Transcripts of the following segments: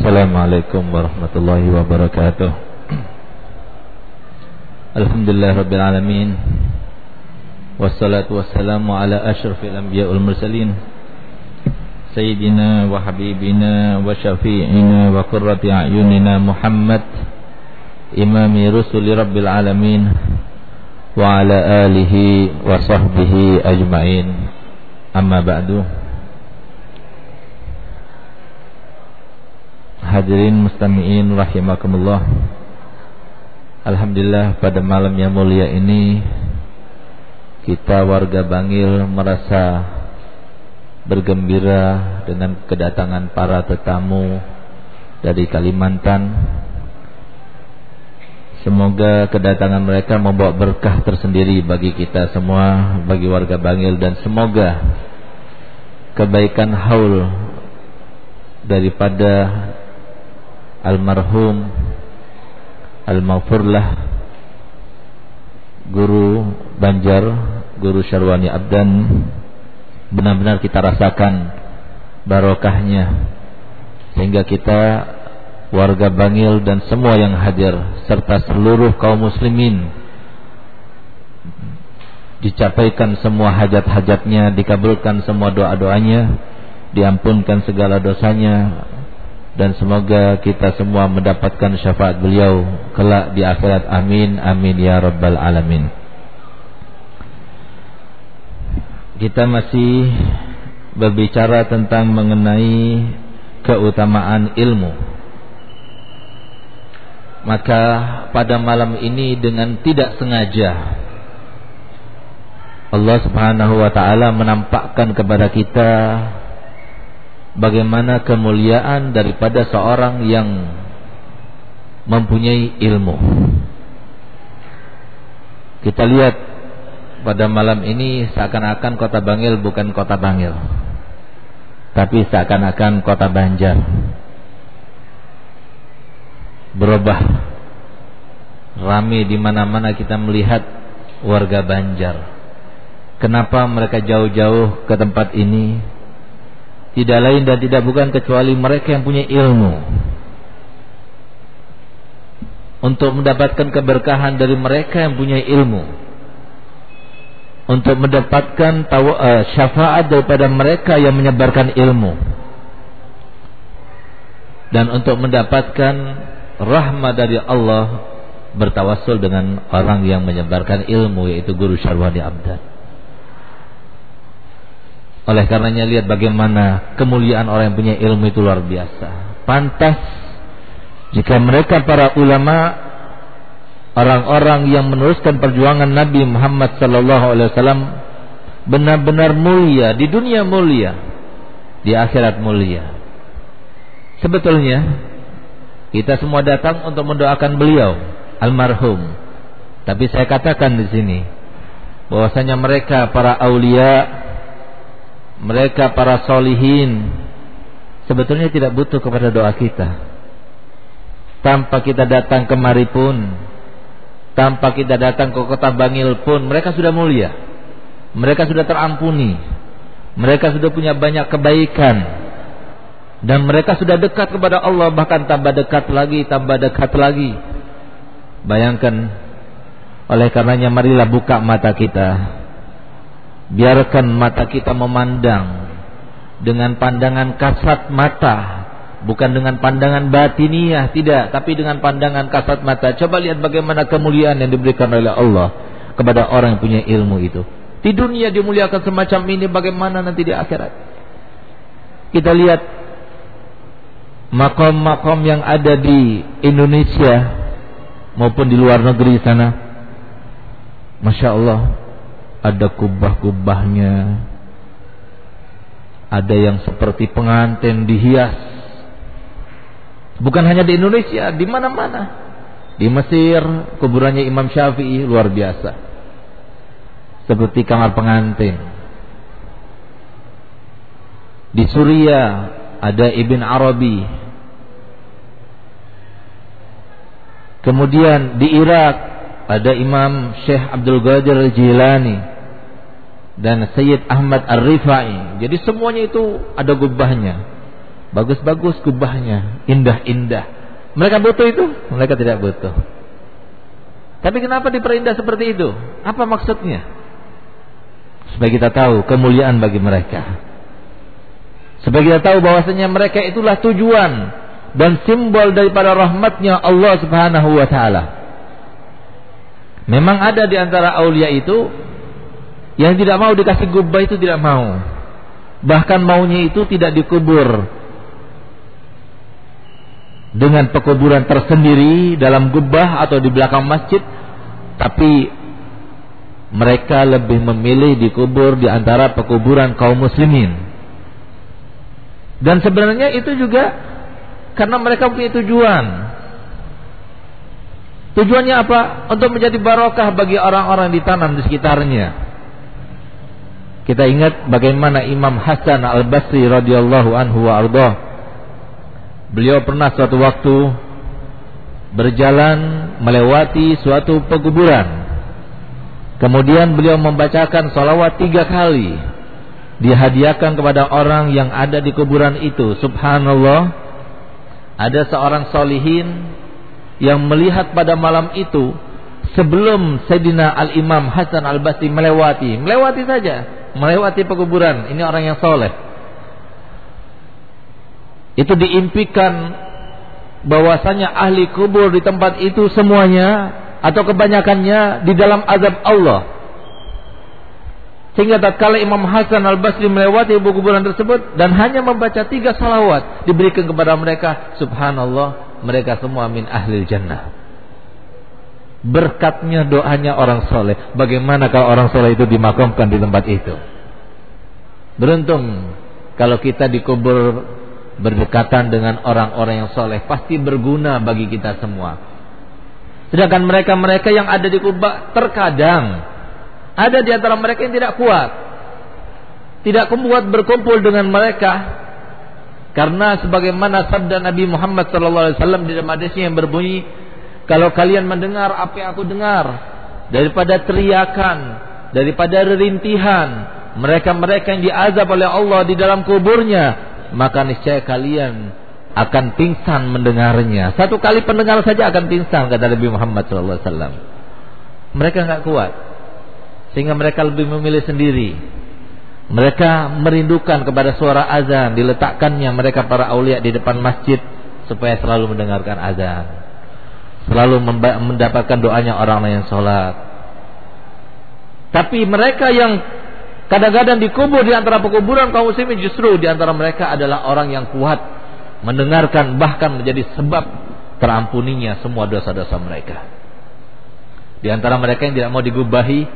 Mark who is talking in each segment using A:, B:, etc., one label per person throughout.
A: Assalamualaikum warahmatullahi wabarakatuh Alhamdulillah Rabbil Alamin Wassalatu wassalamu ala ashrafil anbiya wal mursalin Sayyidina wa habibina wa syafi'ina wa qurrati a'yunina Muhammad Imami rusuli Rabbil Alamin Wa ala alihi wa sahbihi ajma'in Amma ba'du Hadirin mustami'in rahimakumullah. Alhamdulillah pada malam yang mulia ini Kita warga Bangil merasa bergembira dengan kedatangan para tetamu dari Kalimantan. Semoga kedatangan mereka membawa berkah tersendiri bagi kita semua Bagi warga Bangil dan semoga Kebaikan haul Daripada almarhum al-maghfurlah guru Banjar, guru Syarwani Abdan benar-benar kita rasakan barokahnya sehingga kita warga Bangil dan semua yang hadir serta seluruh kaum muslimin dicapaikan semua hajat-hajatnya, dikabulkan semua doa-doanya, diampunkan segala dosanya, dan semoga kita semua mendapatkan syafaat beliau kelak di akhirat. Amin amin ya rabbal alamin. Kita masih berbicara tentang mengenai keutamaan ilmu. Maka pada malam ini dengan tidak sengaja Allah Subhanahu wa taala menampakkan kepada kita bagaimana kemuliaan daripada seorang yang mempunyai ilmu. Kita lihat pada malam ini seakan-akan kota Bangil bukan kota Bangil. Tapi seakan-akan kota Banjar. Berubah. Rame di mana-mana kita melihat warga Banjar. Kenapa mereka jauh-jauh ke tempat ini? Tidak lain dan tidak bukan kecuali mereka yang punya ilmu. Untuk mendapatkan keberkahan dari mereka yang punya ilmu. Untuk mendapatkan uh, syafaat daripada mereka yang menyebarkan ilmu. Dan untuk mendapatkan rahmat dari Allah bertawassul dengan orang yang menyebarkan ilmu yaitu guru Syarwani Abdan oleh karenanya lihat bagaimana kemuliaan orang yang punya ilmu itu luar biasa. Pantas jika mereka para ulama orang-orang yang meneruskan perjuangan Nabi Muhammad sallallahu alaihi wasallam benar-benar mulia di dunia mulia, di akhirat mulia. Sebetulnya kita semua datang untuk mendoakan beliau almarhum. Tapi saya katakan di sini bahwasanya mereka para aulia mereka para solihin sebetulnya tidak butuh kepada doa kita. Tanpa kita datang kemari pun tanpa kita datang ke kota Bangil pun mereka sudah mulia. Mereka sudah terampuni. Mereka sudah punya banyak kebaikan. Dan mereka sudah dekat kepada Allah bahkan tambah dekat lagi tambah dekat lagi. Bayangkan oleh karenanya marilah buka mata kita Biarkan mata kita memandang dengan pandangan kasat mata, bukan dengan pandangan batiniah, tidak, tapi dengan pandangan kasat mata. Coba lihat bagaimana kemuliaan yang diberikan oleh Allah kepada orang yang punya ilmu itu. Di dunia dimuliakan semacam ini, bagaimana nanti di akhirat? Kita lihat makom-makom yang ada di Indonesia maupun di luar negeri sana. Masya Allah ada kubah-kubahnya, ada yang seperti pengantin dihias. Bukan hanya di Indonesia, di mana-mana. Di Mesir, kuburannya Imam Syafi'i luar biasa. Seperti kamar pengantin. Di Suria ada Ibn Arabi. Kemudian di Irak ada Imam Syekh Abdul Qadir Al-Jilani dan Sayyid Ahmad Ar-Rifai. Jadi semuanya itu ada gubahnya. Bagus-bagus kubahnya, indah-indah. Mereka butuh itu? Mereka tidak butuh. Tapi kenapa diperindah seperti itu? Apa maksudnya? Supaya kita tahu kemuliaan bagi mereka. Supaya kita tahu bahwasanya mereka itulah tujuan dan simbol daripada rahmatnya Allah Subhanahu wa taala. Memang ada di antara aulia itu yang tidak mau dikasih gubah itu tidak mau. Bahkan maunya itu tidak dikubur. Dengan pekuburan tersendiri dalam gubah atau di belakang masjid tapi mereka lebih memilih dikubur di antara pekuburan kaum muslimin. Dan sebenarnya itu juga karena mereka punya tujuan tujuannya apa untuk menjadi barokah bagi orang-orang di ditanam di sekitarnya kita ingat bagaimana Imam Hasan Al Basri radhiyallahu anhu wa Beliau pernah suatu waktu berjalan melewati suatu pekuburan. Kemudian beliau membacakan salawat tiga kali. Dihadiahkan kepada orang yang ada di kuburan itu. Subhanallah. Ada seorang solihin yang melihat pada malam itu sebelum Sayyidina Al-Imam Hasan Al-Basri melewati. Melewati saja. Melewati pekuburan. Ini orang yang soleh itu diimpikan bahwasanya ahli kubur di tempat itu semuanya atau kebanyakannya di dalam azab Allah. Sehingga tatkala Imam Hasan Al Basri melewati kuburan tersebut dan hanya membaca tiga salawat diberikan kepada mereka, Subhanallah, mereka semua min ahli jannah. Berkatnya doanya orang soleh. Bagaimana kalau orang soleh itu dimakamkan di tempat itu? Beruntung kalau kita dikubur berdekatan dengan orang-orang yang soleh pasti berguna bagi kita semua. Sedangkan mereka-mereka yang ada di Kuba terkadang ada di antara mereka yang tidak kuat, tidak kuat berkumpul dengan mereka karena sebagaimana sabda Nabi Muhammad SAW di dalam hadisnya yang berbunyi, kalau kalian mendengar apa yang aku dengar daripada teriakan, daripada rerintihan, mereka-mereka yang diazab oleh Allah di dalam kuburnya, maka niscaya kalian akan pingsan mendengarnya. Satu kali pendengar saja akan pingsan kata Nabi Muhammad SAW. Mereka nggak kuat, sehingga mereka lebih memilih sendiri. Mereka merindukan kepada suara azan, diletakkannya mereka para aulia di depan masjid supaya selalu mendengarkan azan, selalu mendapatkan doanya orang yang sholat. Tapi mereka yang Kadang-kadang dikubur di antara pekuburan kaum muslimin justru di antara mereka adalah orang yang kuat mendengarkan bahkan menjadi sebab terampuninya semua dosa-dosa mereka. Di antara mereka yang tidak mau digubahi,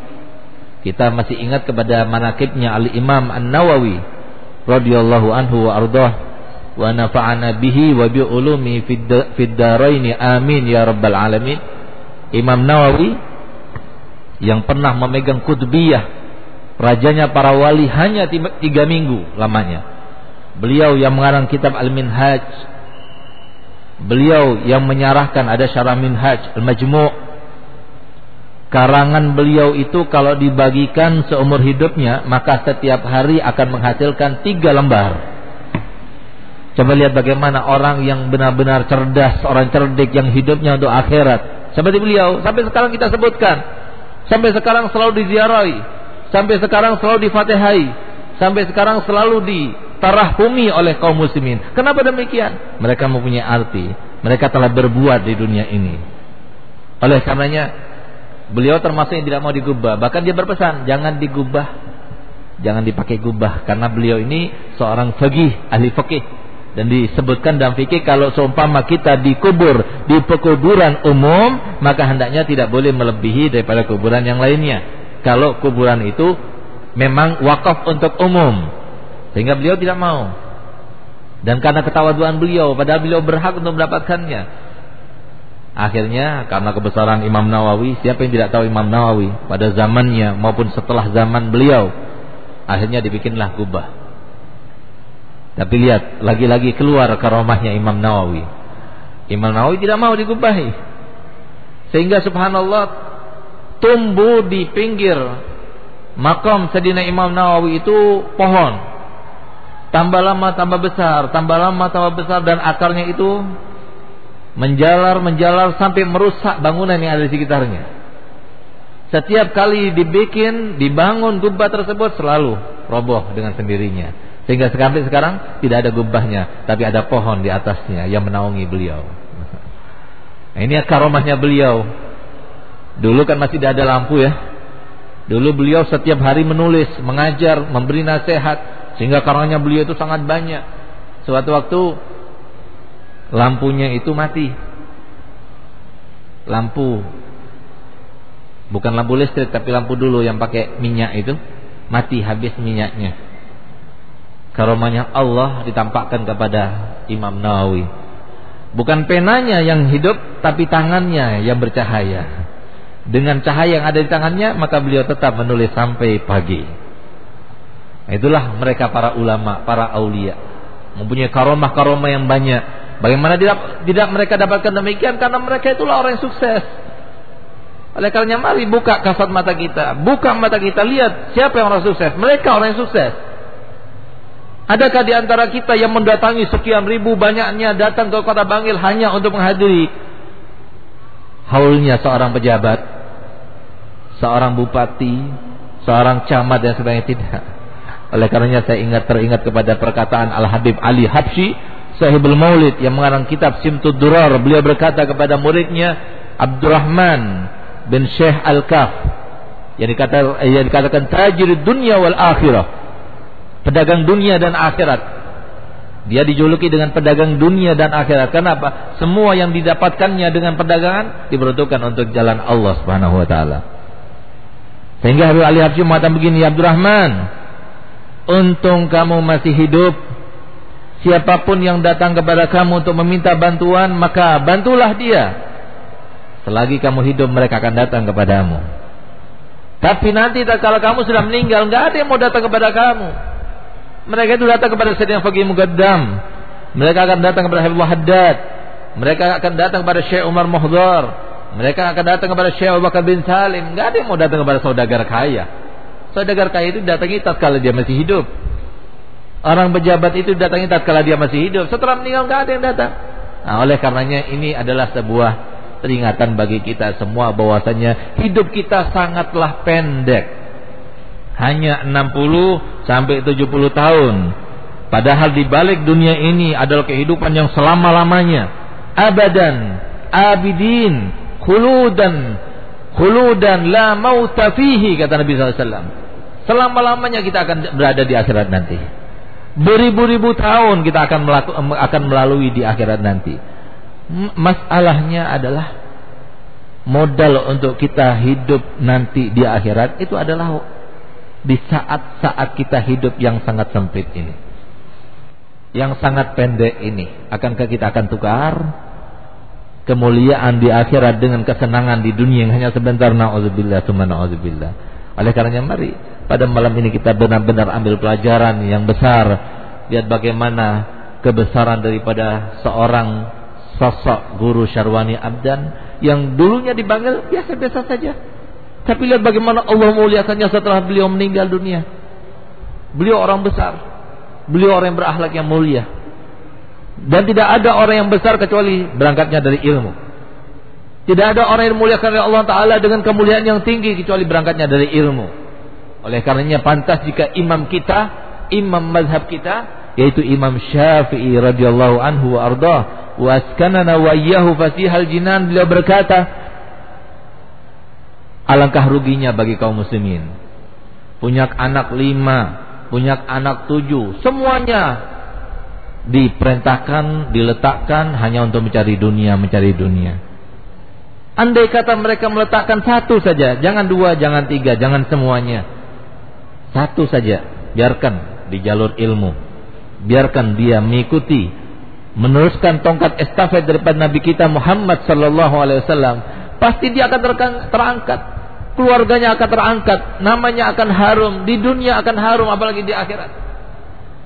A: kita masih ingat kepada manakibnya Al Imam An Nawawi radhiyallahu anhu wa ardah wa nafa'ana bihi wa bi ulumi fid amin ya rabbal alamin. Imam Nawawi yang pernah memegang kutubiyah Rajanya para wali hanya tiga minggu lamanya. Beliau yang mengarang kitab Al-Minhaj. Beliau yang menyarahkan ada syarah Minhaj Al-Majmu' Karangan beliau itu kalau dibagikan seumur hidupnya Maka setiap hari akan menghasilkan tiga lembar Coba lihat bagaimana orang yang benar-benar cerdas Orang cerdik yang hidupnya untuk akhirat Seperti beliau Sampai sekarang kita sebutkan Sampai sekarang selalu diziarahi sampai sekarang selalu difatihai, sampai sekarang selalu ditarahumi oleh kaum muslimin. Kenapa demikian? Mereka mempunyai arti, mereka telah berbuat di dunia ini. Oleh karenanya beliau termasuk yang tidak mau digubah, bahkan dia berpesan jangan digubah. Jangan dipakai gubah. Karena beliau ini seorang fikih, ahli fikih. Dan disebutkan dalam fikih kalau seumpama kita dikubur di pekuburan umum maka hendaknya tidak boleh melebihi daripada kuburan yang lainnya. Kalau kuburan itu memang wakaf untuk umum sehingga beliau tidak mau. Dan karena ketawaduan beliau padahal beliau berhak untuk mendapatkannya akhirnya karena kebesaran Imam Nawawi siapa yang tidak tahu Imam Nawawi? Pada zamannya maupun setelah zaman beliau akhirnya dibikinlah kubah. Tapi lihat lagi-lagi keluar karomahnya Imam Nawawi. Imam Nawawi tidak mau dikubahi. Sehingga subhanallah tumbuh di pinggir makam Sayyidina Imam Nawawi itu pohon. tambah lama tambah besar, tambah lama tambah besar dan akarnya itu menjalar menjalar sampai merusak bangunan yang ada di sekitarnya. Setiap kali dibikin, dibangun gubah tersebut selalu roboh dengan sendirinya. Sehingga sekarang sekarang tidak ada gubahnya, tapi ada pohon di atasnya yang menaungi beliau. Nah, ini karomahnya beliau. Dulu kan masih tidak ada lampu ya. Dulu beliau setiap hari menulis, mengajar, memberi nasihat, sehingga karangannya beliau itu sangat banyak. Suatu waktu lampunya itu mati. Lampu bukan lampu listrik tapi lampu dulu yang pakai minyak itu mati habis minyaknya. Karomanya Allah ditampakkan kepada Imam Nawawi. Bukan penanya yang hidup tapi tangannya yang bercahaya. Dengan cahaya yang ada di tangannya maka beliau tetap menulis sampai pagi. Itulah mereka para ulama, para aulia. Mempunyai karomah-karomah yang banyak. Bagaimana tidak, tidak mereka dapatkan demikian? Karena mereka itulah orang yang sukses. Oleh karenanya mari buka kasat mata kita. Buka mata kita. Lihat siapa yang orang sukses. Mereka orang yang sukses. Adakah di antara kita yang mendatangi sekian ribu banyaknya datang ke kota Bangil hanya untuk menghadiri haulnya seorang pejabat, seorang bupati, seorang camat dan sebagainya tidak. Oleh karenanya saya ingat teringat kepada perkataan Al Habib Ali Habsyi Sahibul Maulid yang mengarang kitab Simtud Durar. Beliau berkata kepada muridnya Abdurrahman bin Syekh Al-Kaf yang dikata yang dikatakan tajir dunia wal akhirah. Pedagang dunia dan akhirat. Dia dijuluki dengan pedagang dunia dan akhirat. Kenapa? Semua yang didapatkannya dengan perdagangan diperuntukkan untuk jalan Allah Subhanahu wa taala. Sehingga Habib Ali Habsyi mengatakan begini, Abdurrahman, Untung kamu masih hidup. Siapa pun yang datang kepada kamu untuk meminta bantuan, maka bantulah dia. Selagi kamu hidup, mereka akan datang kepadamu. Tapi nanti kalau kamu sudah meninggal, nggak ada yang mau datang kepada kamu. Mereka itu datang kepada Sayyidina Faqih Mugaddam. Mereka akan datang kepada Habib Haddad. Mereka akan datang kepada Syekh Umar Muhdar. Mereka akan datang kepada Syekh Abu Bakar bin Salim. Nggak ada yang mau datang kepada saudagar kaya. Saudagar kaya itu datangi tatkala dia masih hidup. Orang pejabat itu datangi tatkala dia masih hidup. Setelah meninggal nggak ada yang datang. Nah, oleh karenanya ini adalah sebuah peringatan bagi kita semua bahwasanya hidup kita sangatlah pendek. Hanya 60 sampai 70 tahun. Padahal di balik dunia ini adalah kehidupan yang selama-lamanya. Abadan, abidin, khuludan, khuludan la mauta fihi kata Nabi SAW. Selama-lamanya kita akan berada di akhirat nanti. Beribu-ribu tahun kita akan melaku, akan melalui di akhirat nanti. Masalahnya adalah modal untuk kita hidup nanti di akhirat itu adalah di saat-saat kita hidup yang sangat sempit ini. Yang sangat pendek ini. Akankah kita akan tukar kemuliaan di akhirat dengan kesenangan di dunia yang hanya sebentar na'udzubillah summa na'udzubillah. Oleh karenanya mari pada malam ini kita benar-benar ambil pelajaran yang besar. Lihat bagaimana kebesaran daripada seorang sosok guru Syarwani Abdan yang dulunya dipanggil biasa-biasa saja. Tapi lihat bagaimana Allah muliakannya setelah beliau meninggal dunia. Beliau orang besar. Beliau orang yang berakhlak yang mulia. Dan tidak ada orang yang besar kecuali berangkatnya dari ilmu. Tidak ada orang yang muliakan oleh Allah Ta'ala dengan kemuliaan yang tinggi kecuali berangkatnya dari ilmu. Oleh karenanya pantas jika imam kita, imam mazhab kita yaitu Imam Syafi'i radhiyallahu anhu wa ardah wa askanana wa fasihal jinan beliau berkata alangkah ruginya bagi kaum muslimin. Punya anak lima punya anak tujuh semuanya diperintahkan diletakkan hanya untuk mencari dunia mencari dunia. Andai kata mereka meletakkan satu saja jangan dua jangan tiga jangan semuanya satu saja, biarkan di jalur ilmu. Biarkan dia mengikuti meneruskan tongkat estafet daripada Nabi kita Muhammad sallallahu alaihi wasallam, pasti dia akan terangkat. Keluarganya akan terangkat, namanya akan harum, di dunia akan harum apalagi di akhirat.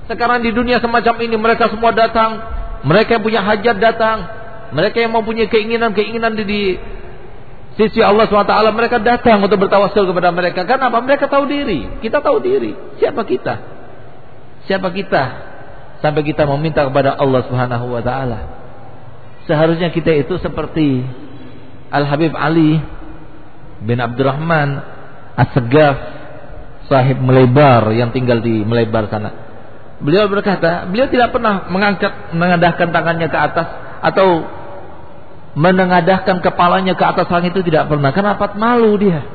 A: Sekarang di dunia semacam ini mereka semua datang, mereka yang punya hajat datang, mereka yang mempunyai keinginan-keinginan di, sisi Allah SWT mereka datang untuk bertawasul kepada mereka. Karena apa? Mereka tahu diri. Kita tahu diri. Siapa kita? Siapa kita? sampai kita meminta kepada Allah Subhanahu wa taala. Seharusnya kita itu seperti Al Habib Ali bin Abdurrahman As-Segaf sahib melebar yang tinggal di melebar sana. Beliau berkata, beliau tidak pernah mengangkat mengadahkan tangannya ke atas atau menengadahkan kepalanya ke atas langit itu tidak pernah. Kenapa? Malu dia.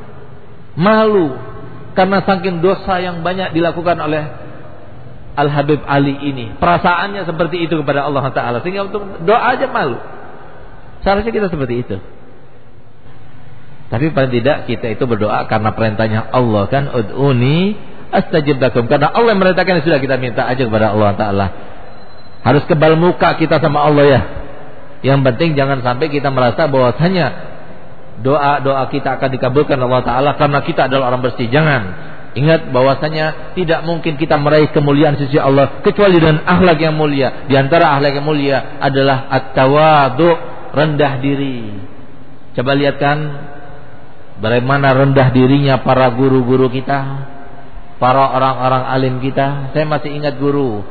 A: Malu karena saking dosa yang banyak dilakukan oleh Al Habib Ali ini. Perasaannya seperti itu kepada Allah Taala sehingga untuk doa aja malu. Seharusnya kita seperti itu. Tapi paling tidak kita itu berdoa karena perintahnya Allah kan ud'uni astajib lakum karena Allah merintahkan sudah kita minta aja kepada Allah taala. Harus kebal muka kita sama Allah ya. Yang penting jangan sampai kita merasa bahwasanya doa-doa kita akan dikabulkan Allah taala karena kita adalah orang bersih. Jangan. Ingat bahwasanya tidak mungkin kita meraih kemuliaan sisi Allah kecuali dengan akhlak yang mulia. Di antara akhlak yang mulia adalah at-tawadu, rendah diri. Coba lihat kan bagaimana rendah dirinya para guru-guru kita, para orang-orang alim kita. Saya masih ingat guru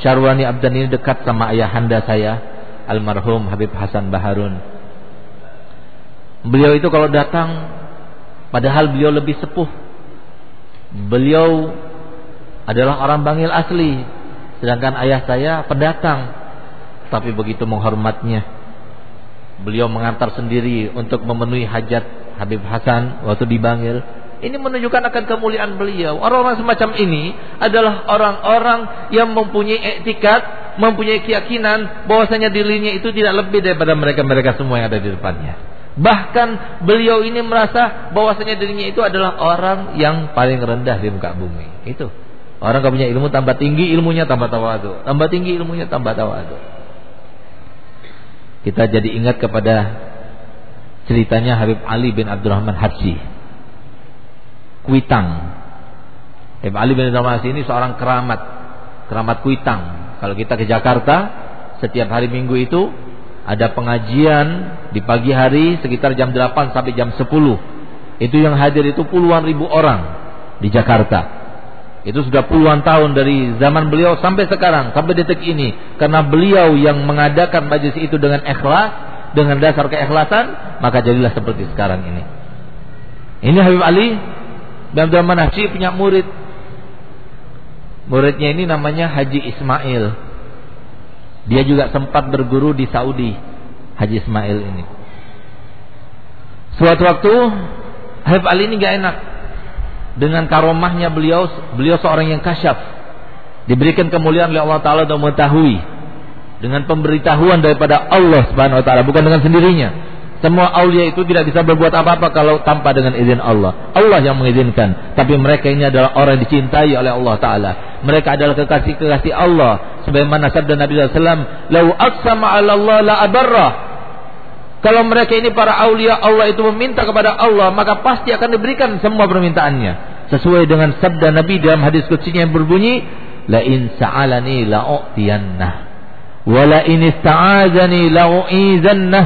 A: Syarwani Abdan ini dekat sama ayahanda saya, almarhum Habib Hasan Baharun. Beliau itu kalau datang padahal beliau lebih sepuh. Beliau adalah orang Bangil asli, sedangkan ayah saya pendatang. Tapi begitu menghormatnya, beliau mengantar sendiri untuk memenuhi hajat Habib Hasan waktu di Bangil ini menunjukkan akan kemuliaan beliau. Orang-orang semacam ini adalah orang-orang yang mempunyai etikat, mempunyai keyakinan bahwasanya dirinya itu tidak lebih daripada mereka-mereka semua yang ada di depannya. Bahkan beliau ini merasa bahwasanya dirinya itu adalah orang yang paling rendah di muka bumi. Itu. Orang kalau punya ilmu tambah tinggi ilmunya tambah tawadu, tambah tinggi ilmunya tambah tawadu. Kita jadi ingat kepada ceritanya Habib Ali bin Abdurrahman Habsyi Kuitang. Ibn Ali bin Damas ini seorang keramat, keramat Kuitang. Kalau kita ke Jakarta, setiap hari Minggu itu ada pengajian di pagi hari sekitar jam 8 sampai jam 10. Itu yang hadir itu puluhan ribu orang di Jakarta. Itu sudah puluhan tahun dari zaman beliau sampai sekarang, sampai detik ini. Karena beliau yang mengadakan majlis itu dengan ikhlas, dengan dasar keikhlasan, maka jadilah seperti sekarang ini. Ini Habib Ali dan Abdurrahman Nahsi punya murid. Muridnya ini namanya Haji Ismail. Dia juga sempat berguru di Saudi. Haji Ismail ini. Suatu waktu Habib Ali ini gak enak dengan karomahnya beliau beliau seorang yang kasyaf diberikan kemuliaan oleh Allah Taala untuk mengetahui dengan pemberitahuan daripada Allah Subhanahu Wa Taala bukan dengan sendirinya semua aulia itu tidak bisa berbuat apa-apa kalau tanpa dengan izin Allah. Allah yang mengizinkan. Tapi mereka ini adalah orang yang dicintai oleh Allah Ta'ala. Mereka adalah kekasih-kekasih Allah. Sebagaimana sabda Nabi SAW. Lau la. Kalau mereka ini para aulia Allah itu meminta kepada Allah. Maka pasti akan diberikan semua permintaannya. Sesuai dengan sabda Nabi dalam hadis kutsinya yang berbunyi. La in sa'alani la'u'tiyannah. Wa la in ista'azani la'u'izannah.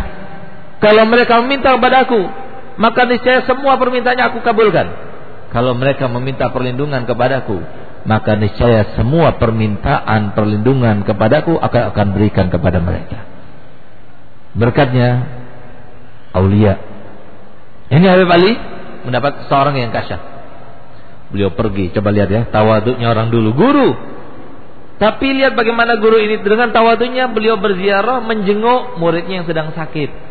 A: Kalau mereka meminta kepadaku, maka niscaya semua permintaannya aku kabulkan. Kalau mereka meminta perlindungan kepadaku, maka niscaya semua permintaan perlindungan kepadaku akan akan berikan kepada mereka. Berkatnya aulia. Ini Habib Ali mendapat seorang yang kasyaf. Beliau pergi, coba lihat ya, tawaduknya orang dulu, guru. Tapi lihat bagaimana guru ini dengan tawaduknya beliau berziarah menjenguk muridnya yang sedang sakit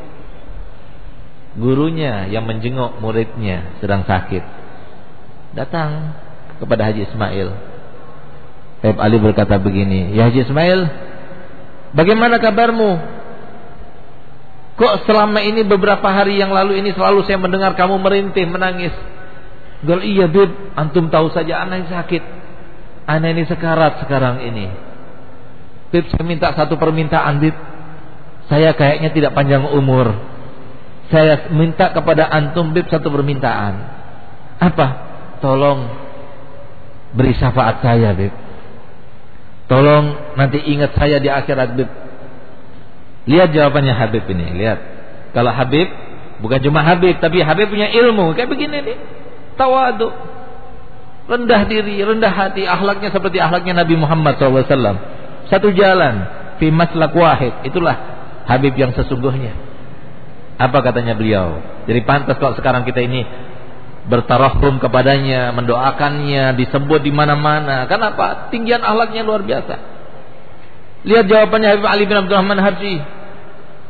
A: gurunya yang menjenguk muridnya sedang sakit datang kepada Haji Ismail. Habib Ali berkata begini ya Haji Ismail bagaimana kabarmu? Kok selama ini beberapa hari yang lalu ini selalu saya mendengar kamu merintih menangis? Gal iya bib antum tahu saja anak ini sakit. Anak ini sekarat sekarang ini. Bib saya minta satu permintaan bib. Saya kayaknya tidak panjang umur. Saya minta kepada antum bib satu permintaan. Apa? Tolong beri syafaat saya bib. Tolong nanti ingat saya di akhirat bib. Lihat jawabannya Habib ini, lihat. Kalau Habib bukan cuma Habib, tapi Habib punya ilmu kayak begini nih. Tawadu. Rendah diri, rendah hati, akhlaknya seperti akhlaknya Nabi Muhammad SAW. Satu jalan. Fi maslak wahid. Itulah Habib yang sesungguhnya. Apa katanya beliau? Jadi pantas kalau sekarang kita ini bertarahum kepadanya, mendoakannya, disebut di mana-mana. Kenapa? Tinggian akhlaknya luar biasa. Lihat jawabannya Habib Ali bin Abdurrahman Harji.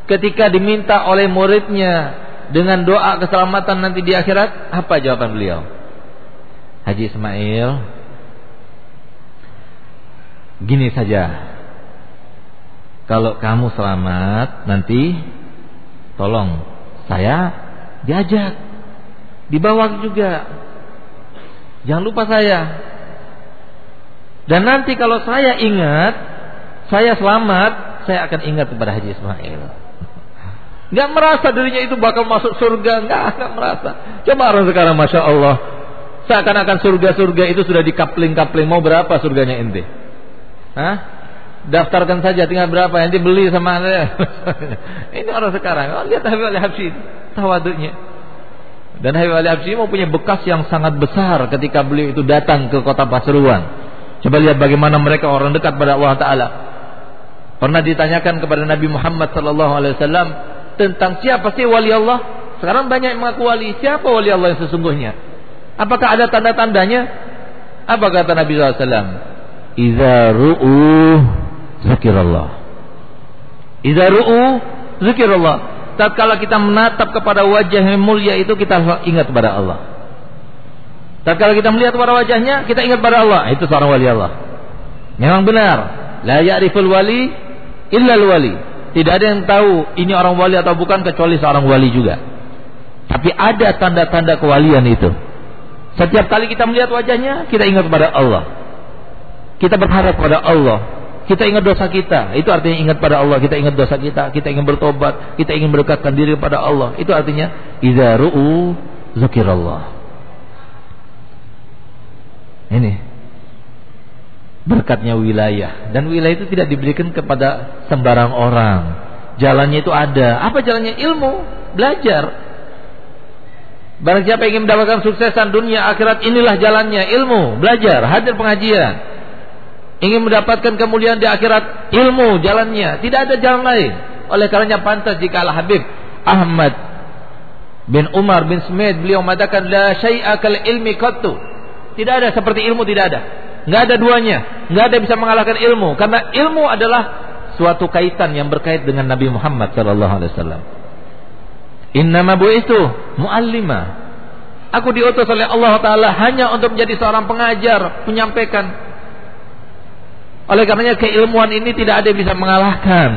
A: Ketika diminta oleh muridnya dengan doa keselamatan nanti di akhirat, apa jawaban beliau? Haji Ismail, gini saja. Kalau kamu selamat nanti tolong saya diajak dibawa juga. Jangan lupa saya. Dan nanti kalau saya ingat saya selamat, saya akan ingat kepada Haji Ismail. Gak merasa dirinya itu bakal masuk surga, gak, gak merasa. Coba orang sekarang, masya Allah, seakan-akan surga-surga itu sudah dikapling-kapling. Mau berapa surganya ente? Hah? daftarkan saja tinggal berapa nanti beli sama anda ini orang sekarang oh, lihat Habib Ali Habsyi tawaduknya dan Habib Ali Habsyi mau punya bekas yang sangat besar ketika beliau itu datang ke kota Pasuruan. Coba lihat bagaimana mereka orang dekat pada Allah Taala. Pernah ditanyakan kepada Nabi Muhammad Sallallahu Alaihi Wasallam tentang siapa sih wali Allah? Sekarang banyak yang mengaku wali. Siapa wali Allah yang sesungguhnya? Apakah ada tanda-tandanya? Apa kata Nabi SAW Iza ru'uh zikirullah. Idza ru'u zikirullah. Tatkala kita menatap kepada wajah yang mulia itu kita ingat kepada Allah. Tatkala kita melihat kepada wajahnya, kita ingat pada Allah. Itu seorang wali Allah. Memang benar. La ya'riful wali illa wali. Tidak ada yang tahu ini orang wali atau bukan kecuali seorang wali juga. Tapi ada tanda-tanda kewalian itu. Setiap kali kita melihat wajahnya, kita ingat kepada Allah. Kita berharap kepada Allah. Kita ingat dosa kita, itu artinya ingat pada Allah. Kita ingat dosa kita, kita ingin bertobat, kita ingin mendekatkan diri pada Allah. Itu artinya idza ru'u zikirallah. Ini berkatnya wilayah dan wilayah itu tidak diberikan kepada sembarang orang. Jalannya itu ada. Apa jalannya? Ilmu, belajar. Barang siapa ingin mendapatkan suksesan dunia akhirat inilah jalannya ilmu, belajar, hadir pengajian ingin mendapatkan kemuliaan di akhirat ilmu jalannya. Tidak ada jalan lain. Oleh karenanya pantas jika Al Habib Ahmad bin Umar bin Smith beliau mengatakan la syai'a kal ilmi qattu. Tidak ada seperti ilmu tidak ada. Nggak ada duanya. Nggak ada bisa mengalahkan ilmu. Karena ilmu adalah suatu kaitan yang berkait dengan Nabi Muhammad sallallahu alaihi wasallam. Innama bu'istu muallima. Aku diutus oleh Allah Ta'ala hanya untuk menjadi seorang pengajar, menyampaikan oleh karenanya keilmuan ini tidak ada yang bisa mengalahkan.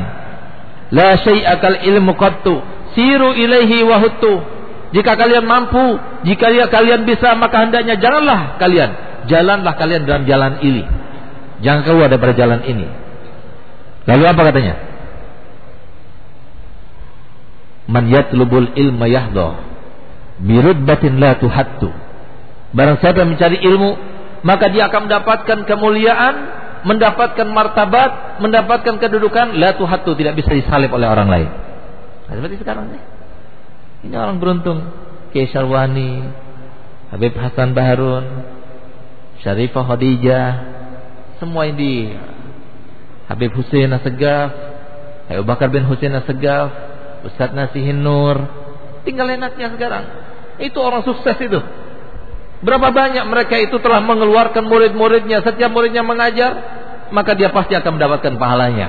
A: La syai'akal ilmu qattu. Siru ilaihi wahuttu. Jika kalian mampu, jika kalian bisa, maka hendaknya janganlah kalian. Jalanlah kalian dalam jalan ini. Jangan keluar daripada jalan ini. Lalu apa katanya? Man yatlubul ilma yahdo. Birudbatin la tuhattu. Barang siapa mencari ilmu, maka dia akan mendapatkan kemuliaan mendapatkan martabat, mendapatkan kedudukan, la tuhatu tidak bisa disalib oleh orang lain. Nah, seperti sekarang nih. Ini orang beruntung. Kiai Syarwani, Habib Hasan Baharun, Syarifah Khadijah, semua ini Habib Hussein Asegaf, Abu Bakar bin Hussein Asegaf, Ustadz Nasihin Nur, tinggal enaknya sekarang. Itu orang sukses itu. Berapa banyak mereka itu telah mengeluarkan murid-muridnya. Setiap muridnya mengajar, maka dia pasti akan mendapatkan pahalanya.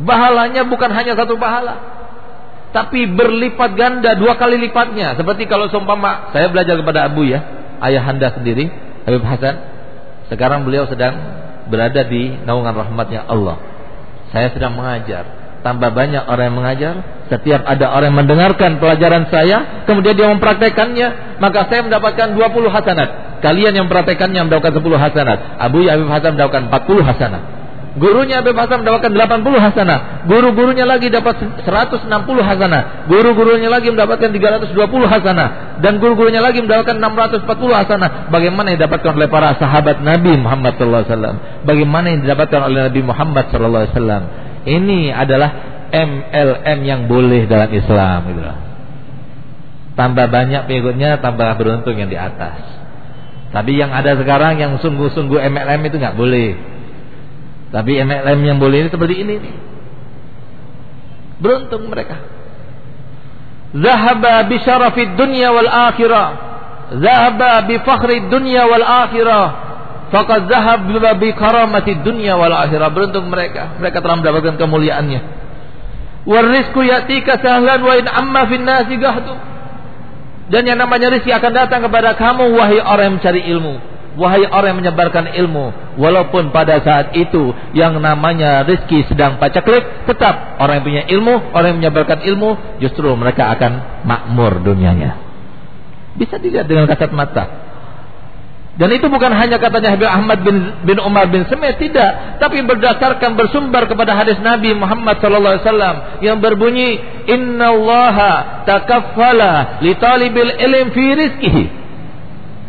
A: Pahalanya bukan hanya satu pahala, tapi berlipat ganda dua kali lipatnya. Seperti kalau seumpama saya belajar kepada Abu ya, ayah anda sendiri, Habib Hasan. Sekarang beliau sedang berada di naungan rahmatnya Allah. Saya sedang mengajar tambah banyak orang yang mengajar, setiap ada orang yang mendengarkan pelajaran saya, kemudian dia mempraktekannya, maka saya mendapatkan 20 hasanat. Kalian yang mempraktekannya mendapatkan 10 hasanat. Abu Habib Hasan mendapatkan 40 hasanat. Gurunya Habib Hasan mendapatkan 80 hasanah. Guru-gurunya lagi dapat 160 hasanah. Guru-gurunya lagi mendapatkan 320 hasanah. Dan guru-gurunya lagi mendapatkan 640 hasanah. Bagaimana yang didapatkan oleh para sahabat Nabi Muhammad SAW? Bagaimana yang didapatkan oleh Nabi Muhammad SAW? Ini adalah MLM yang boleh dalam Islam gitu loh. Tambah banyak pengikutnya, tambah beruntung yang di atas. Tapi yang ada sekarang yang sungguh-sungguh MLM itu nggak boleh. Tapi MLM yang boleh ini seperti ini nih. Beruntung mereka. Zahaba bi syarafid dunya wal akhirah. Zahaba bi fakhri dunya wal akhirah. Faqad zahab bi karamati dunya wal akhirah. Beruntung mereka. Mereka telah mendapatkan kemuliaannya. Wal rizqu yatika sahlan wa in amma fin nasi gahdu. Dan yang namanya rezeki akan datang kepada kamu wahai orang yang mencari ilmu. Wahai orang yang menyebarkan ilmu Walaupun pada saat itu Yang namanya rezeki sedang pacaklik Tetap orang yang punya ilmu Orang yang menyebarkan ilmu Justru mereka akan makmur dunianya Bisa dilihat dengan kasat mata dan itu bukan hanya katanya Habib Ahmad bin, bin Umar bin Semeh tidak, tapi berdasarkan bersumber kepada hadis Nabi Muhammad sallallahu alaihi wasallam yang berbunyi innallaha takaffala li talibil ilm fi rizqihi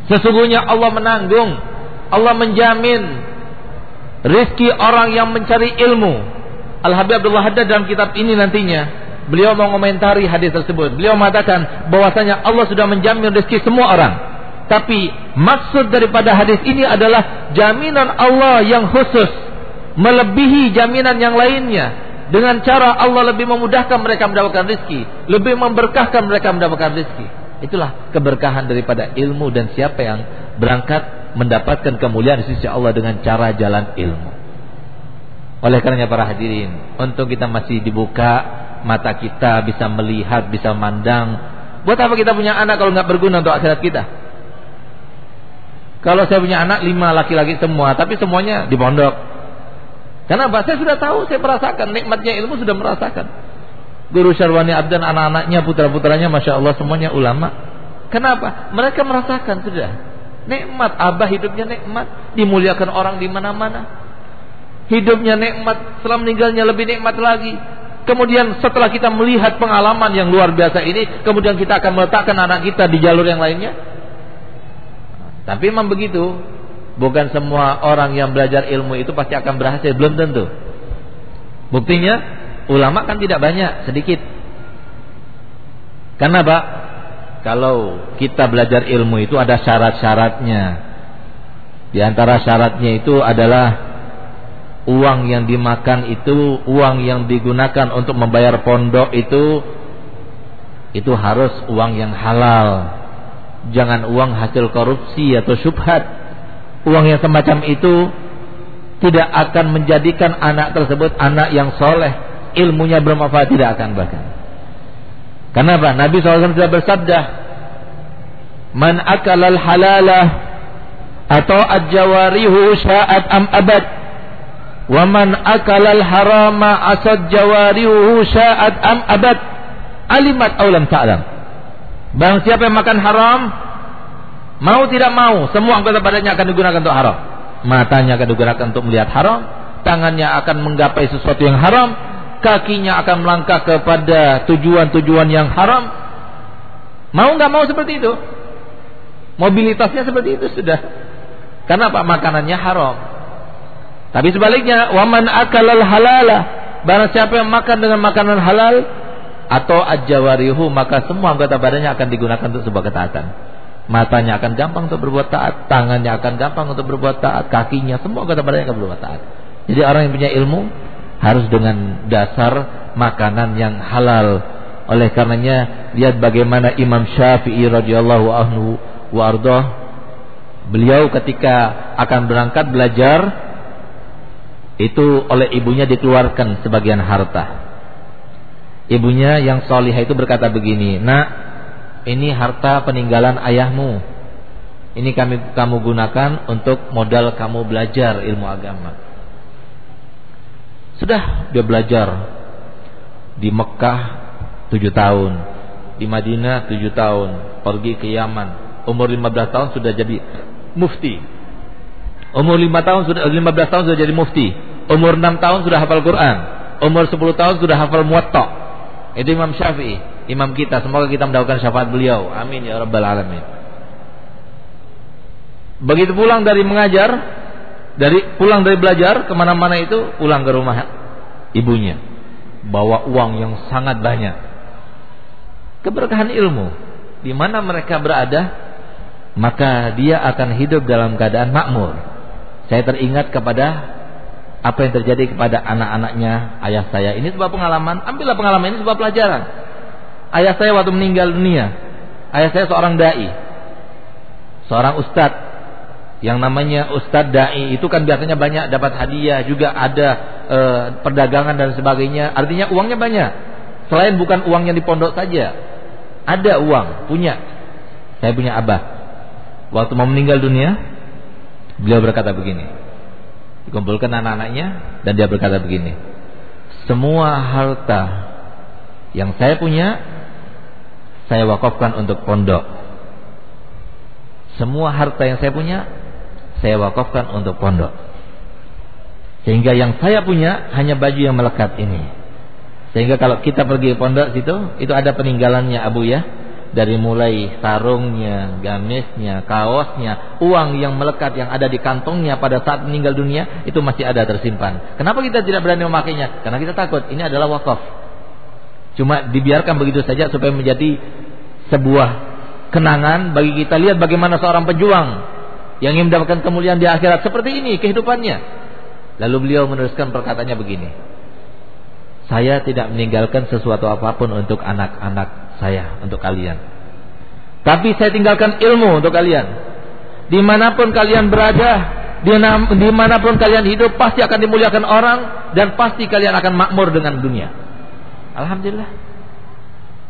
A: Sesungguhnya Allah menanggung, Allah menjamin rizki orang yang mencari ilmu. Al-Habib Abdullah Haddad dalam kitab ini nantinya, beliau mengomentari hadis tersebut. Beliau mengatakan bahwasanya Allah sudah menjamin rizki semua orang. Tapi maksud daripada hadis ini adalah jaminan Allah yang khusus melebihi jaminan yang lainnya dengan cara Allah lebih memudahkan mereka mendapatkan rizki, lebih memberkahkan mereka mendapatkan rizki. Itulah keberkahan daripada ilmu dan siapa yang berangkat mendapatkan kemuliaan di sisi Allah dengan cara jalan ilmu. Oleh karenanya para hadirin, untuk kita masih dibuka mata kita bisa melihat, bisa memandang. Buat apa kita punya anak kalau nggak berguna untuk akhirat kita? Kalau saya punya anak lima laki-laki semua, tapi semuanya di pondok. Kenapa? Saya sudah tahu, saya merasakan nikmatnya ilmu sudah merasakan. Guru Syarwani Abdan anak-anaknya putra-putranya Masya Allah semuanya ulama Kenapa? Mereka merasakan sudah Nikmat Abah hidupnya nikmat Dimuliakan orang di mana-mana Hidupnya nikmat Setelah meninggalnya lebih nikmat lagi Kemudian setelah kita melihat pengalaman yang luar biasa ini Kemudian kita akan meletakkan anak kita di jalur yang lainnya Tapi memang begitu Bukan semua orang yang belajar ilmu itu pasti akan berhasil Belum tentu Buktinya Ulama kan tidak banyak, sedikit. Karena Pak, kalau kita belajar ilmu itu ada syarat-syaratnya. Di antara syaratnya itu adalah uang yang dimakan itu, uang yang digunakan untuk membayar pondok itu itu harus uang yang halal. Jangan uang hasil korupsi atau syubhat. Uang yang semacam itu tidak akan menjadikan anak tersebut anak yang soleh ilmunya bermanfaat tidak akan bahkan. Kenapa? Nabi SAW sudah bersabda, Man akalal halalah atau ajawarihu sya'at am abad wa man akalal harama asad jawarihu sya'at am abad alimat aulam ta'lam Bang siapa yang makan haram mau tidak mau semua anggota badannya akan digunakan untuk haram matanya akan digunakan untuk melihat haram tangannya akan menggapai sesuatu yang haram kakinya akan melangkah kepada tujuan-tujuan yang haram. Mau nggak mau seperti itu? Mobilitasnya seperti itu sudah. Karena apa? Makanannya haram. Tapi sebaliknya, waman akalal halala. Barang siapa yang makan dengan makanan halal atau ajawarihu maka semua anggota badannya akan digunakan untuk sebuah ketaatan. Matanya akan gampang untuk berbuat taat, tangannya akan gampang untuk berbuat taat, kakinya semua anggota badannya akan berbuat taat. Jadi orang yang punya ilmu harus dengan dasar makanan yang halal. Oleh karenanya lihat bagaimana Imam Syafi'i radhiyallahu anhu wa beliau ketika akan berangkat belajar itu oleh ibunya dikeluarkan sebagian harta. Ibunya yang solihah itu berkata begini, Nak, ini harta peninggalan ayahmu. Ini kami kamu gunakan untuk modal kamu belajar ilmu agama. Sudah dia belajar di Mekah tujuh tahun, di Madinah tujuh tahun, pergi ke Yaman. Umur lima belas tahun sudah jadi mufti. Umur lima tahun sudah lima belas tahun sudah jadi mufti. Umur enam tahun sudah hafal Quran. Umur sepuluh tahun sudah hafal Muwatta. Itu Imam Syafi'i, imam kita. Semoga kita mendapatkan syafaat beliau. Amin ya rabbal alamin. Begitu pulang dari mengajar, dari pulang dari belajar ke mana-mana itu pulang ke rumah ibunya bawa uang yang sangat banyak keberkahan ilmu di mana mereka berada maka dia akan hidup dalam keadaan makmur saya teringat kepada apa yang terjadi kepada anak-anaknya ayah saya. Ini sebuah pengalaman, ambillah pengalaman ini sebuah pelajaran. Ayah saya waktu meninggal dunia, ayah saya seorang dai, seorang ustadz yang namanya ustadz dai itu kan biasanya banyak dapat hadiah, juga ada e, perdagangan dan sebagainya. Artinya uangnya banyak. Selain bukan uang yang di pondok saja, ada uang, punya. Saya punya abah. Waktu mau meninggal dunia, beliau berkata begini. Dikumpulkan anak-anaknya dan dia berkata begini. Semua harta yang saya punya saya wakafkan untuk pondok. Semua harta yang saya punya saya wakafkan untuk pondok. Sehingga yang saya punya hanya baju yang melekat ini. Sehingga kalau kita pergi ke pondok situ, itu ada peninggalannya Abu ya dari mulai sarungnya, gamisnya, kaosnya, uang yang melekat yang ada di kantongnya pada saat meninggal dunia itu masih ada tersimpan. Kenapa kita tidak berani memakainya? Karena kita takut ini adalah wakaf. Cuma dibiarkan begitu saja supaya menjadi sebuah kenangan bagi kita lihat bagaimana seorang pejuang yang ingin mendapatkan kemuliaan di akhirat seperti ini kehidupannya. Lalu beliau meneruskan perkataannya begini. Saya tidak meninggalkan sesuatu apa pun untuk anak-anak saya untuk kalian. Tapi saya tinggalkan ilmu untuk kalian. Di mana pun kalian berada, di mana pun kalian hidup, pasti akan dimuliakan orang dan pasti kalian akan makmur dengan dunia. Alhamdulillah.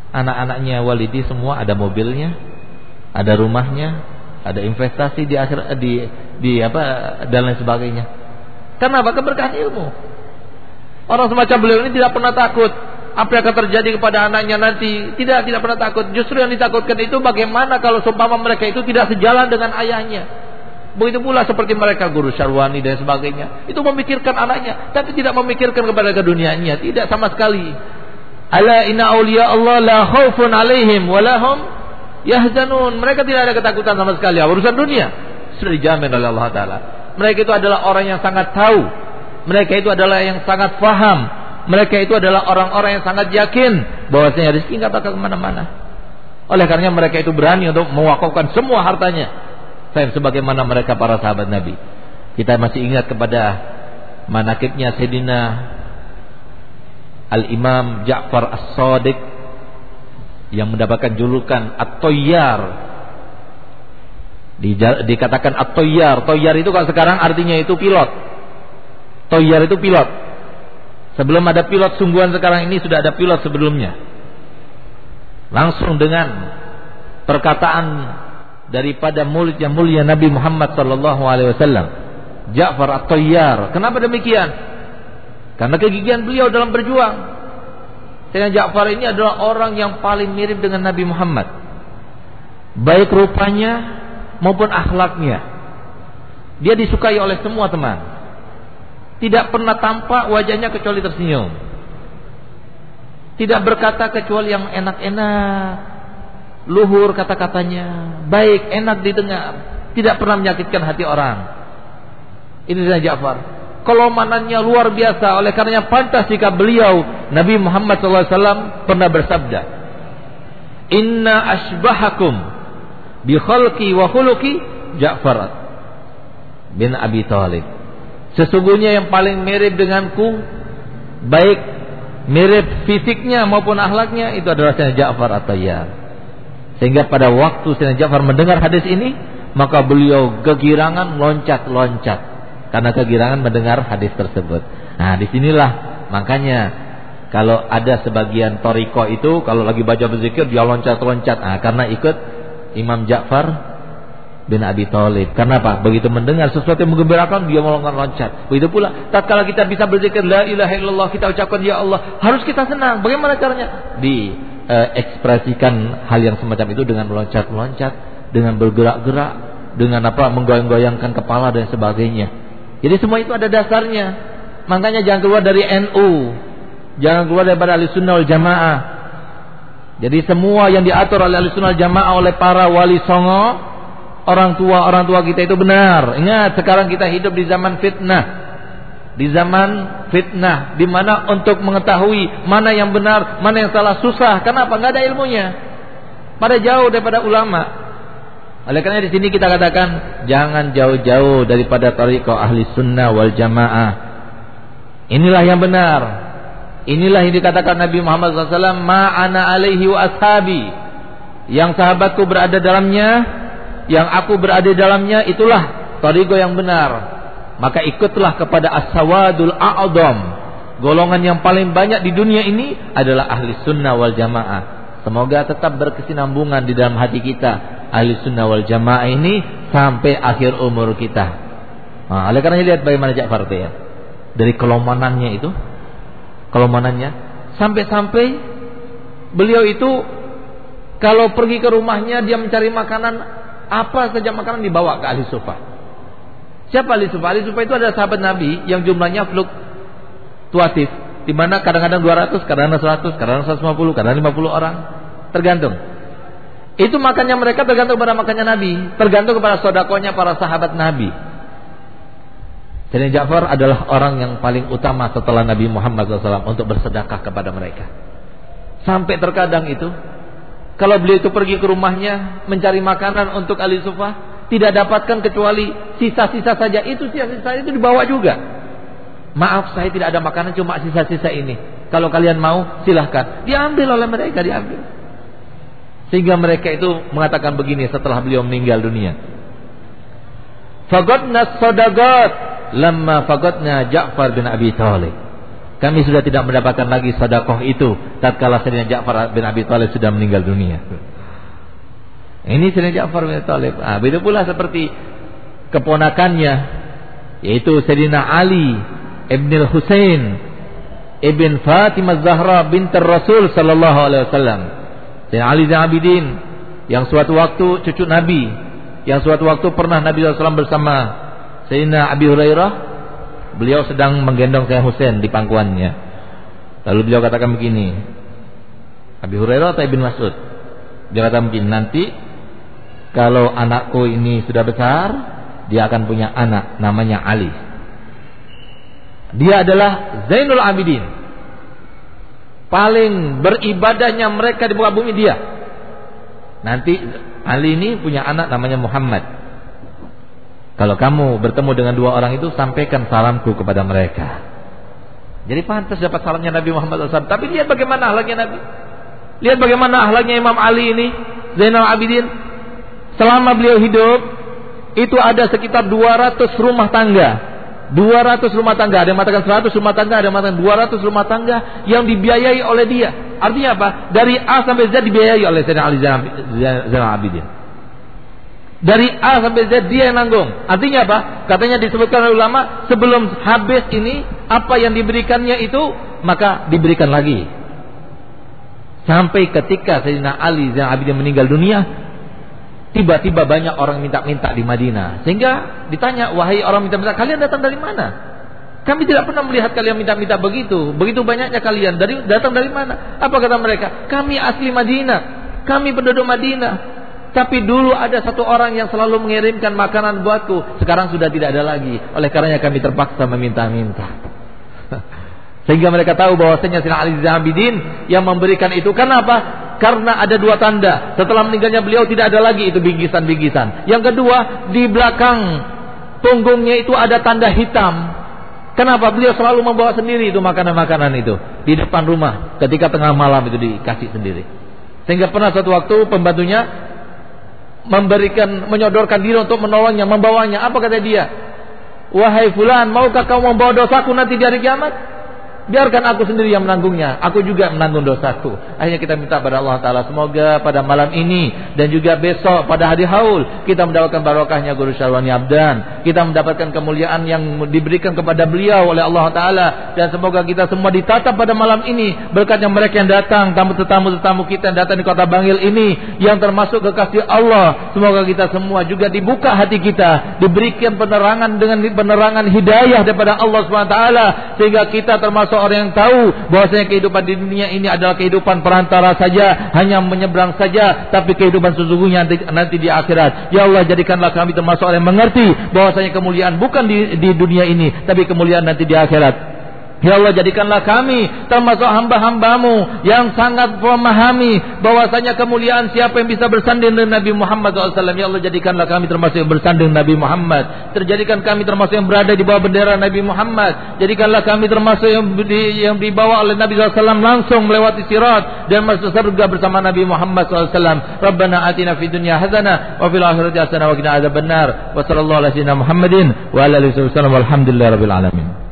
A: Anak-anaknya Walidi semua ada mobilnya, ada rumahnya, ada investasi di akhir di di apa dan lain sebagainya. Kenapa? Keberkahan ilmu. Orang semacam beliau ini tidak pernah takut apa yang akan terjadi kepada anaknya nanti. Tidak, tidak pernah takut. Justru yang ditakutkan itu bagaimana kalau seumpama mereka itu tidak sejalan dengan ayahnya. Begitu pula seperti mereka guru syarwani dan sebagainya. Itu memikirkan anaknya, tapi tidak memikirkan kepada keduniaannya, tidak sama sekali. Ala inna awliya Allah la khaufun alaihim wa lahum yahzanun. Mereka tidak ada ketakutan sama sekali. Urusan dunia sudah dijamin oleh Allah taala. Mereka itu adalah orang yang sangat tahu. Mereka itu adalah yang sangat faham mereka itu adalah orang-orang yang sangat yakin bahwasanya rezeki nggak bakal ke mana-mana. Oleh karenanya mereka itu berani untuk mewakafkan semua hartanya. Saya sebagaimana mereka para sahabat Nabi. Kita masih ingat kepada manakibnya Sayyidina Al-Imam Ja'far As-Sadiq yang mendapatkan julukan At-Toyyar. dikatakan At-Toyyar. Toyyar itu kalau sekarang artinya itu pilot. Toyyar itu pilot. Sebelum ada pilot sungguhan sekarang ini sudah ada pilot sebelumnya. Langsung dengan perkataan daripada mulut yang mulia Nabi Muhammad sallallahu alaihi wasallam. Ja'far At-Tayyar. Kenapa demikian? Karena kegigihan beliau dalam berjuang. Sayyidina Ja'far ini adalah orang yang paling mirip dengan Nabi Muhammad. Baik rupanya maupun akhlaknya. Dia disukai oleh semua teman. Tidak pernah tampak wajahnya kecuali tersenyum. Tidak berkata kecuali yang enak-enak. Luhur kata-katanya. Baik, enak didengar. Tidak pernah menyakitkan hati orang. Ini adalah Ja'far. Kelomanannya luar biasa. Oleh karenanya pantas jika beliau Nabi Muhammad SAW pernah bersabda. Inna ashbahakum bi khalqi wa khuluqi Ja'far bin Abi Thalib. Sesungguhnya yang paling mirip denganku baik mirip fisiknya maupun akhlaknya itu adalah Sayyidina Ja'far atau ya. Sehingga pada waktu Sayyidina Ja'far mendengar hadis ini, maka beliau kegirangan loncat-loncat karena kegirangan mendengar hadis tersebut. Nah, di sinilah makanya kalau ada sebagian toriko itu kalau lagi baca berzikir dia loncat-loncat, nah, karena ikut Imam Ja'far bin Abi Thalib. Apa? Begitu mendengar sesuatu yang menggembirakan, dia meloncat loncat. Begitu pula, tatkala kita bisa berzikir la ilaha illallah, kita ucapkan ya Allah, harus kita senang. Bagaimana caranya? Di uh, ekspresikan hal yang semacam itu dengan meloncat-loncat, dengan bergerak-gerak, dengan apa? menggoyang-goyangkan kepala dan sebagainya. Jadi semua itu ada dasarnya. Makanya jangan keluar dari NU. Jangan keluar daripada ahli sunnah wal jamaah. Jadi semua yang diatur oleh ahli sunnah wal jamaah oleh para wali songo orang tua orang tua kita itu benar. Ingat sekarang kita hidup di zaman fitnah. Di zaman fitnah di mana untuk mengetahui mana yang benar, mana yang salah susah. Kenapa? Enggak ada ilmunya. Pada jauh daripada ulama. Oleh karena di sini kita katakan jangan jauh-jauh daripada tariqah ahli sunnah wal jamaah. Inilah yang benar. Inilah yang dikatakan Nabi Muhammad SAW. Ma'ana alaihi wa ashabi. Yang sahabatku berada dalamnya. Yang aku berada dalamnya. Itulah tarigo yang benar. Maka ikutlah kepada as-sawadul a'adham. Golongan yang paling banyak di dunia ini adalah ahli sunnah wal jamaah. Semoga tetap berkesinambungan di dalam hati kita. Ahli sunnah wal jamaah ini sampai akhir umur kita. Nah, oleh karena lihat bagaimana Ja'far ya. Dari kelomanannya itu kelomanannya sampai-sampai beliau itu kalau pergi ke rumahnya dia mencari makanan apa saja makanan dibawa ke ahli sufa. Siapa ahli sufa? Ahli sufa itu adalah sahabat Nabi yang jumlahnya fluktuatif di mana kadang-kadang 200, kadang-kadang 100, kadang-kadang 150, kadang-kadang 50 orang. Tergantung. Itu makannya mereka tergantung pada makannya Nabi, tergantung kepada sodakonya para sahabat Nabi. Jadi Ja'far adalah orang yang paling utama setelah Nabi Muhammad SAW untuk bersedekah kepada mereka. Sampai terkadang itu, kalau beliau itu pergi ke rumahnya mencari makanan untuk Ali Sufah, tidak dapatkan kecuali sisa-sisa saja. Itu sisa-sisa itu dibawa juga. Maaf saya tidak ada makanan cuma sisa-sisa ini. Kalau kalian mau silahkan. Diambil oleh mereka, diambil. Sehingga mereka itu mengatakan begini setelah beliau meninggal dunia. Fagodna sodagot lamma fagatna Ja'far bin Abi Thalib. Kami sudah tidak mendapatkan lagi sedekah itu tatkala Sayyidina Ja'far bin Abi Thalib sudah meninggal dunia. Ini Sayyidina Ja'far bin Abi Thalib. Ah, begitu pula seperti keponakannya yaitu Sayyidina Ali ibn Husain ibn Fatimah Zahra binti Rasul sallallahu alaihi wasallam. Sayyidina Ali bin Abidin yang suatu waktu cucu Nabi yang suatu waktu pernah Nabi SAW bersama Sayyidina Abi Hurairah beliau sedang menggendong Sayyidina Husain di pangkuannya. Lalu beliau katakan begini. Abi Hurairah atau Ibn Mas'ud? Dia kata begini, nanti kalau anakku ini sudah besar, dia akan punya anak namanya Ali. Dia adalah Zainul Abidin. Paling beribadahnya mereka di muka bumi dia. Nanti Ali ini punya anak namanya Muhammad. Kalau kamu bertemu dengan dua orang itu sampaikan salamku kepada mereka. Jadi pantas dapat salamnya Nabi Muhammad SAW. Tapi lihat bagaimana ahlaknya Nabi. Lihat bagaimana ahlaknya Imam Ali ini, Zainal Abidin. Selama beliau hidup, itu ada sekitar 200 rumah tangga. 200 rumah tangga, ada yang mengatakan 100 rumah tangga, ada yang mengatakan 200 rumah tangga yang dibiayai oleh dia. Artinya apa? Dari A sampai Z dibiayai oleh Zainal Abidin. Dari A sampai Z dia yang nanggung. Artinya apa? Katanya disebutkan oleh ulama sebelum habis ini apa yang diberikannya itu maka diberikan lagi. Sampai ketika Sayyidina Ali Zain Abidin meninggal dunia, tiba-tiba banyak orang minta-minta di Madinah. Sehingga ditanya, "Wahai orang minta-minta, kalian datang dari mana?" Kami tidak pernah melihat kalian minta-minta begitu. Begitu banyaknya kalian. Dari datang dari mana? Apa kata mereka? Kami asli Madinah. Kami penduduk Madinah. Tapi dulu ada satu orang yang selalu mengirimkan makanan buatku. Sekarang sudah tidak ada lagi. Oleh karenanya kami terpaksa meminta-minta. Sehingga mereka tahu bahwasanya Sina Ali Zabidin yang memberikan itu. Kenapa? Karena ada dua tanda. Setelah meninggalnya beliau tidak ada lagi itu bingkisan-bingkisan. Yang kedua, di belakang punggungnya itu ada tanda hitam. Kenapa? Beliau selalu membawa sendiri itu makanan-makanan itu. Di depan rumah. Ketika tengah malam itu dikasih sendiri. Sehingga pernah suatu waktu pembantunya memberikan menyodorkan diri untuk menolongnya, membawanya. Apa kata dia? Wahai fulan, maukah kau membawa dosaku nanti di hari kiamat? Biarkan aku sendiri yang menanggungnya. Aku juga menanggung dosaku. Akhirnya kita minta pada Allah Ta'ala. Semoga pada malam ini dan juga besok pada hari haul. Kita mendapatkan barokahnya Guru Syarwani Abdan. Kita mendapatkan kemuliaan yang diberikan kepada beliau oleh Allah Ta'ala. Dan semoga kita semua ditatap pada malam ini. Berkatnya mereka yang datang. Tamu-tetamu kita yang datang di kota Bangil ini. Yang termasuk kekasih Allah. Semoga kita semua juga dibuka hati kita. Diberikan penerangan dengan penerangan hidayah daripada Allah SWT. Sehingga kita termasuk orang yang tahu bahwasanya kehidupan di dunia ini adalah kehidupan perantara saja, hanya menyeberang saja, tapi kehidupan sesungguhnya nanti, nanti di akhirat. Ya Allah, jadikanlah kami termasuk orang yang mengerti bahwasanya kemuliaan bukan di, di dunia ini, tapi kemuliaan nanti di akhirat. Ya Allah jadikanlah kami termasuk hamba-hambamu yang sangat memahami bahwasanya kemuliaan siapa yang bisa bersanding dengan Nabi Muhammad SAW. Ya Allah jadikanlah kami termasuk yang bersanding Nabi Muhammad. Terjadikan kami termasuk yang berada di bawah bendera Nabi Muhammad. Jadikanlah kami termasuk yang, di, yang dibawa oleh Nabi SAW langsung melewati sirat dan masuk surga bersama Nabi Muhammad SAW. Rabbana atina fid dunya hasanah wa fil akhirati hasanah wa qina adzabannar. Wa sallallahu alaihi Muhammadin wa ala alihi wasallam walhamdulillahi rabbil alamin.